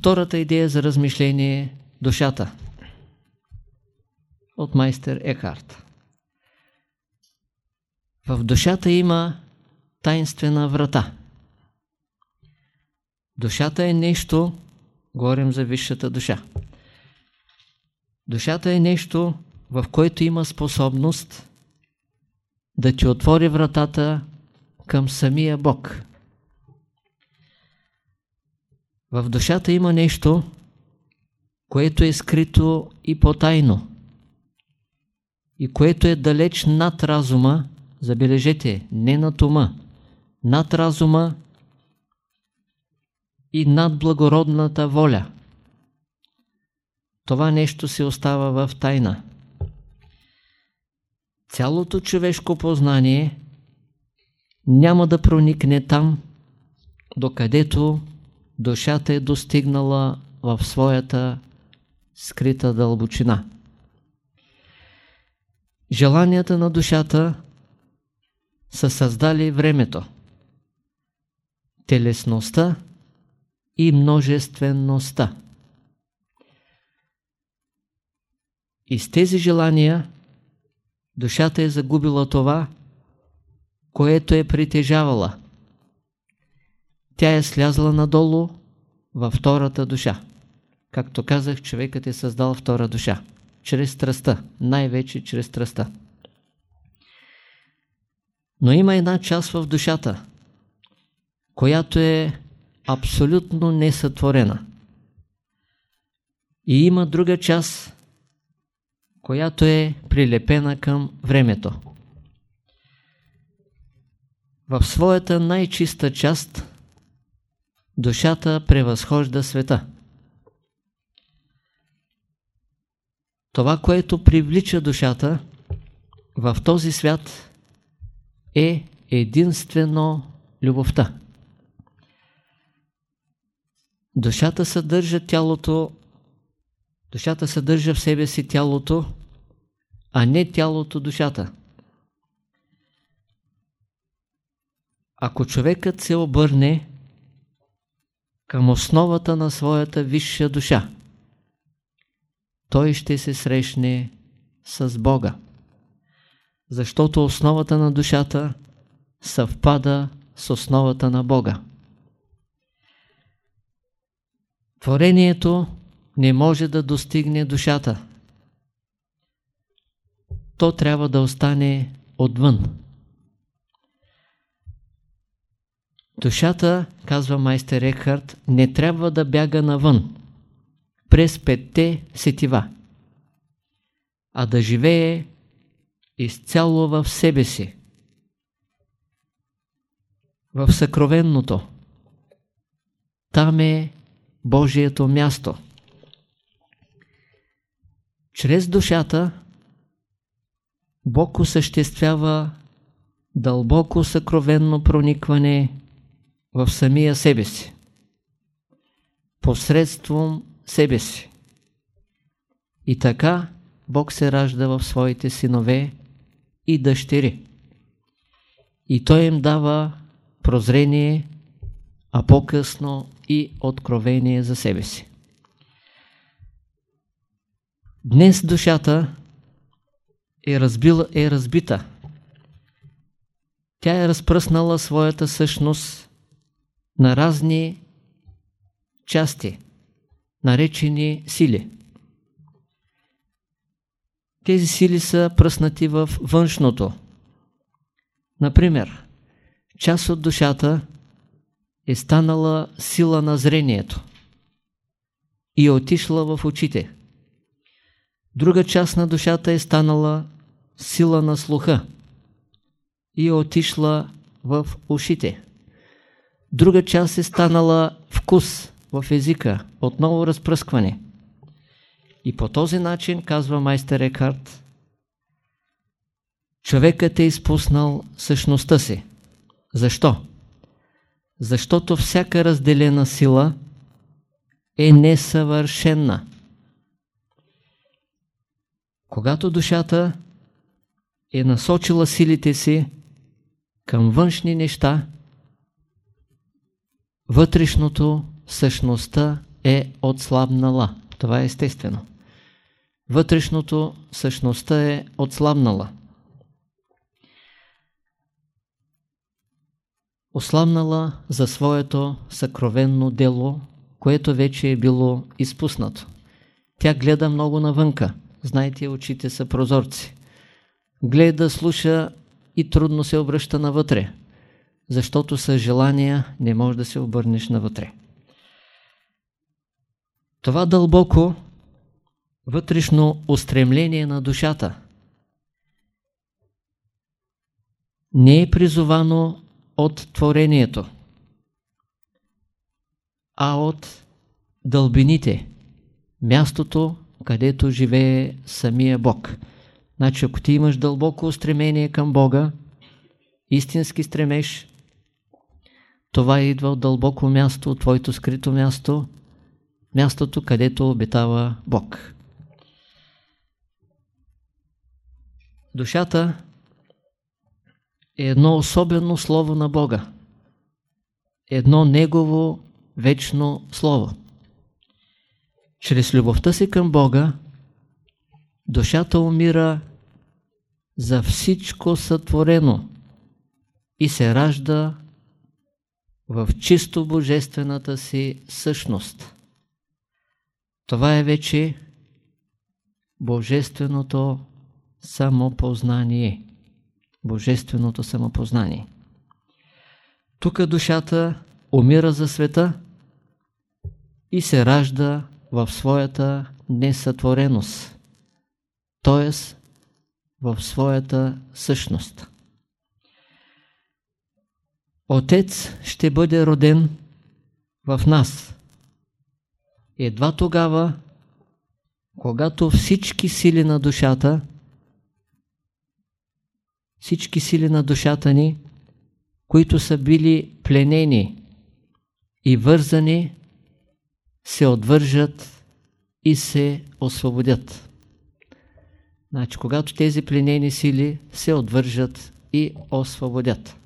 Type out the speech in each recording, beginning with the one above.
Втората идея за размишление душата от майстер Екарт. В душата има тайнствена врата. Душата е нещо, говорим за висшата душа. Душата е нещо, в което има способност да ти отвори вратата към самия Бог. В душата има нещо, което е скрито и потайно и което е далеч над разума, забележете, не над ума, над разума и над благородната воля. Това нещо се остава в тайна. Цялото човешко познание няма да проникне там, докъдето душата е достигнала в своята скрита дълбочина. Желанията на душата са създали времето, телесността и множествеността. И с тези желания душата е загубила това, което е притежавала. Тя е слязла надолу във втората душа. Както казах, човекът е създал втора душа. Чрез страста. Най-вече чрез страста. Но има една част в душата, която е абсолютно несътворена. И има друга част, която е прилепена към времето. В своята най-чиста част душата превъзхожда света. Това, което привлича душата в този свят е единствено любовта. Душата съдържа тялото, душата съдържа в себе си тялото, а не тялото душата. Ако човекът се обърне към основата на своята висша душа, той ще се срещне с Бога. Защото основата на душата съвпада с основата на Бога. Творението не може да достигне душата. То трябва да остане отвън. Душата, казва майстер Екхарт, не трябва да бяга навън, през петте сетива, а да живее изцяло в себе си, в съкровенното. Там е Божието място. Чрез душата Бог осъществява дълбоко съкровенно проникване в самия себе си, посредством себе си. И така Бог се ражда в своите синове и дъщери. И Той им дава прозрение, а по-късно и откровение за себе си. Днес душата е, разбила, е разбита. Тя е разпръснала своята същност на разни части, наречени сили. Тези сили са пръснати в външното. Например, част от душата е станала сила на зрението и е отишла в очите. Друга част на душата е станала сила на слуха и е отишла в ушите. Друга част е станала вкус в езика, отново разпръскване. И по този начин, казва майстер Екарт, човекът е изпуснал същността си. Защо? Защото всяка разделена сила е несъвършена. Когато душата е насочила силите си към външни неща, вътрешното, същността е отслабнала. Това е естествено. Вътрешното, същността е отслабнала. Ослабнала за своето съкровенно дело, което вече е било изпуснато. Тя гледа много навънка. Знаете, очите са прозорци. Гледа, слуша и трудно се обръща навътре, защото с желания не може да се обърнеш навътре. Това дълбоко вътрешно устремление на душата не е призовано от творението, а от дълбините, мястото, където живее самия Бог. Значи, ако ти имаш дълбоко устремение към Бога, истински стремеш, това идва от дълбоко място, от твоето скрито място, мястото, където обитава Бог. Душата е едно особено слово на Бога. Едно Негово вечно слово. Чрез любовта си към Бога, душата умира за всичко сътворено и се ражда в чисто божествената си същност. Това е вече божественото самопознание. Божественото самопознание. Тук душата умира за света и се ражда в своята несътвореност, т.е. в своята същност. Отец ще бъде роден в нас. Едва тогава, когато всички сили на душата, всички сили на душата ни, които са били пленени и вързани, се отвържат и се освободят. Значи, когато тези пленени сили се отвържат и освободят.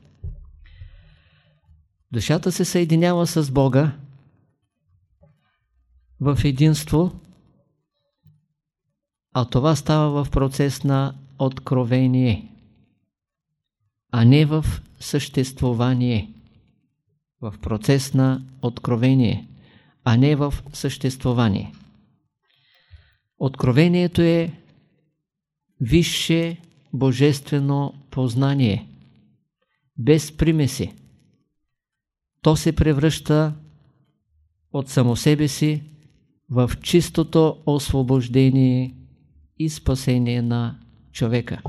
Душата се съединява с Бога в единство, а това става в процес на откровение, а не в съществувание. В процес на откровение, а не в съществуване. Откровението е висше божествено познание, без примеси. То се превръща от само себе си в чистото освобождение и спасение на човека.